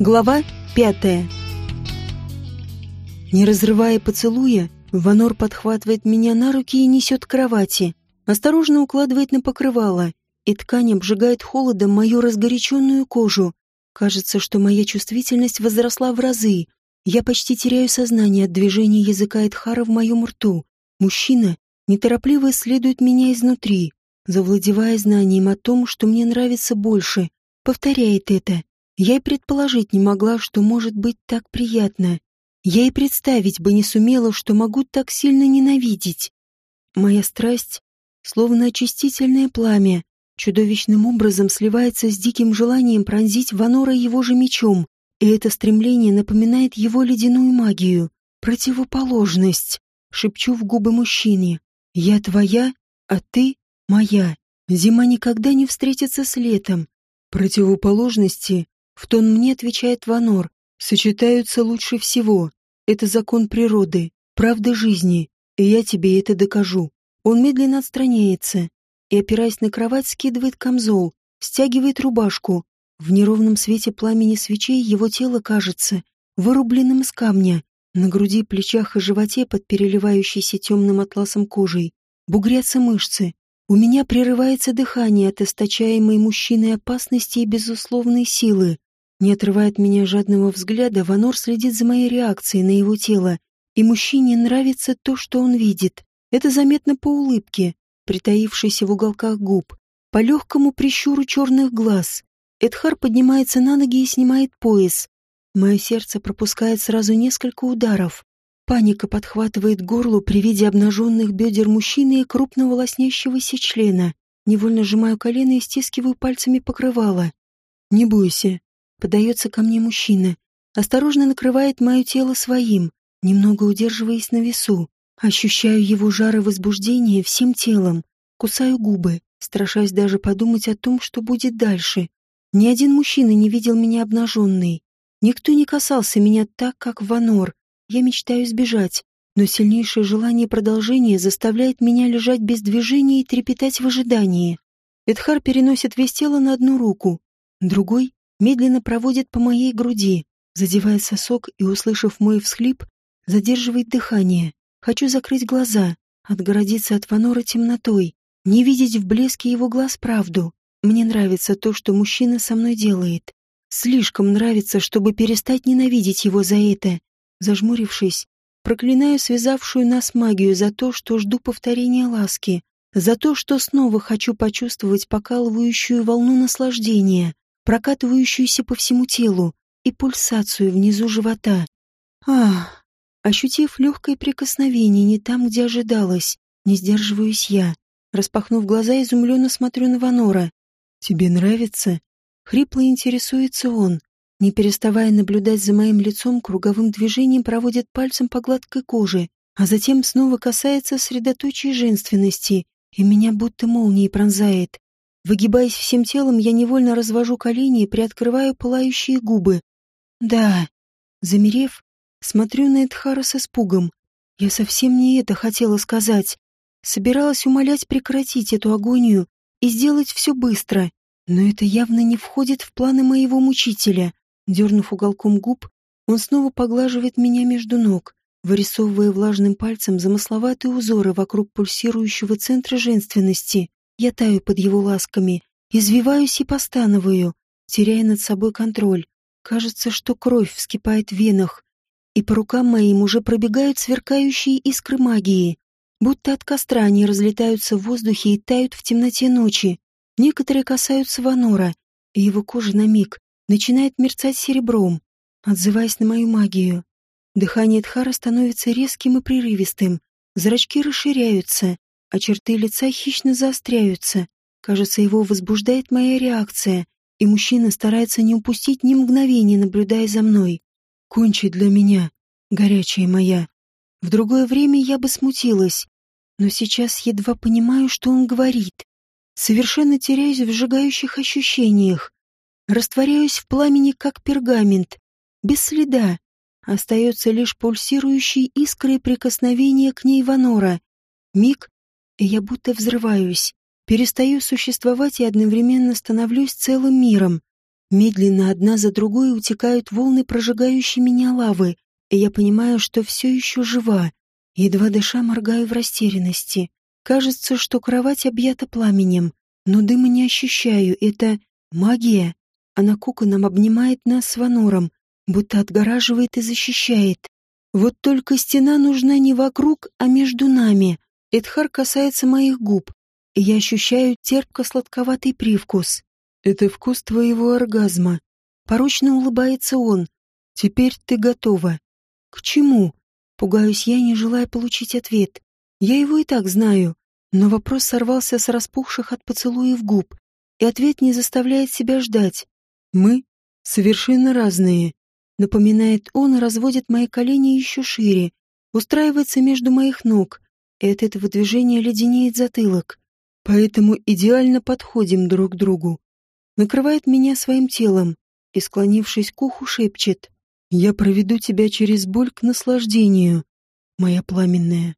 Глава пятая. Не разрывая поцелуя, Ванор подхватывает меня на руки и несет к кровати, осторожно укладывает на покрывало, и ткань обжигает холодом мою разгоряченную кожу. Кажется, что моя чувствительность возросла в разы. Я почти теряю сознание от движения языка Эдхара в моем рту. Мужчина неторопливо исследует меня изнутри, завладевая знанием о том, что мне нравится больше, повторяет это. Я и предположить не могла, что может быть так приятно. Я и представить бы не сумела, что могу так сильно ненавидеть. Моя страсть, словно очистительное пламя, чудовищным образом сливается с диким желанием пронзить Ванора его же мечом, и это стремление напоминает его ледяную магию, противоположность. Шепчу в губы мужчине. «Я твоя, а ты моя. Зима никогда не встретится с летом. Противоположности, в тон мне отвечает Ванор, сочетаются лучше всего. Это закон природы, правда жизни, и я тебе это докажу. Он медленно отстраняется и, опираясь на кровать, скидывает камзол, стягивает рубашку. В неровном свете пламени свечей его тело кажется вырубленным из камня. На груди, плечах и животе под переливающейся темным атласом кожей бугрятся мышцы. У меня прерывается дыхание от источаемой мужчиной опасности и безусловной силы. Не отрывая от меня жадного взгляда, Ванор следит за моей реакцией на его тело, и мужчине нравится то, что он видит. Это заметно по улыбке, притаившейся в уголках губ, по легкому прищуру черных глаз. Эдхар поднимается на ноги и снимает пояс. Мое сердце пропускает сразу несколько ударов. Паника подхватывает горло при виде обнаженных бедер мужчины и крупного лоснящегося члена. Невольно сжимаю колено и стискиваю пальцами покрывало. «Не бойся», Подается ко мне мужчина. Осторожно накрывает мое тело своим, немного удерживаясь на весу. Ощущаю его жар и возбуждение всем телом. Кусаю губы, страшась даже подумать о том, что будет дальше. Ни один мужчина не видел меня обнаженной. Никто не касался меня так, как Ванор. Я мечтаю сбежать, но сильнейшее желание продолжения заставляет меня лежать без движения и трепетать в ожидании. Эдхар переносит весь тело на одну руку, другой медленно проводит по моей груди, задевая сосок и, услышав мой всхлип, задерживает дыхание. Хочу закрыть глаза, отгородиться от Ванора темнотой, не видеть в блеске его глаз правду. Мне нравится то, что мужчина со мной делает. Слишком нравится, чтобы перестать ненавидеть его за это. Зажмурившись, проклинаю связавшую нас магию за то, что жду повторения ласки, за то, что снова хочу почувствовать покалывающую волну наслаждения прокатывающуюся по всему телу, и пульсацию внизу живота. Ах! Ощутив легкое прикосновение не там, где ожидалось, не сдерживаюсь я. Распахнув глаза, изумленно смотрю на Ванора. «Тебе нравится?» Хрипло интересуется он, не переставая наблюдать за моим лицом, круговым движением проводит пальцем по гладкой коже, а затем снова касается средоточия женственности, и меня будто молнией пронзает. Выгибаясь всем телом, я невольно развожу колени и приоткрываю пылающие губы. Да. Замерев, смотрю на Эдхара с испугом. Я совсем не это хотела сказать. Собиралась умолять прекратить эту агонию и сделать все быстро. Но это явно не входит в планы моего мучителя. Дернув уголком губ, он снова поглаживает меня между ног, вырисовывая влажным пальцем замысловатые узоры вокруг пульсирующего центра женственности. Я таю под его ласками, извиваюсь и постановую, теряя над собой контроль. Кажется, что кровь вскипает в венах, и по рукам моим уже пробегают сверкающие искры магии. Будто от костра они разлетаются в воздухе и тают в темноте ночи. Некоторые касаются Ванора, и его кожа на миг начинает мерцать серебром, отзываясь на мою магию. Дыхание Тхара становится резким и прерывистым, зрачки расширяются, а черты лица хищно заостряются. Кажется, его возбуждает моя реакция, и мужчина старается не упустить ни мгновения, наблюдая за мной. «Кончи для меня, горячая моя». В другое время я бы смутилась, но сейчас едва понимаю, что он говорит. Совершенно теряюсь в сжигающих ощущениях. Растворяюсь в пламени, как пергамент, без следа. Остается лишь пульсирующие искры прикосновения к ней Ванора. Миг, и я будто взрываюсь, перестаю существовать и одновременно становлюсь целым миром. Медленно одна за другой утекают волны прожигающей меня лавы, и я понимаю, что все еще жива. Едва дыша моргаю в растерянности. Кажется, что кровать объята пламенем, но дыма не ощущаю. Это магия. Она коконом обнимает нас с Ванором, будто отгораживает и защищает. Вот только стена нужна не вокруг, а между нами. Эдхар касается моих губ, и я ощущаю терпко-сладковатый привкус. Это вкус твоего оргазма. Порочно улыбается он. Теперь ты готова. К чему? Пугаюсь я, не желая получить ответ. Я его и так знаю. Но вопрос сорвался с распухших от поцелуев губ, и ответ не заставляет себя ждать. Мы совершенно разные. Напоминает он разводит мои колени еще шире, устраивается между моих ног, и от этого движения леденеет затылок. Поэтому идеально подходим друг к другу накрывает меня своим телом и, склонившись к уху, шепчет «Я проведу тебя через боль к наслаждению, моя пламенная».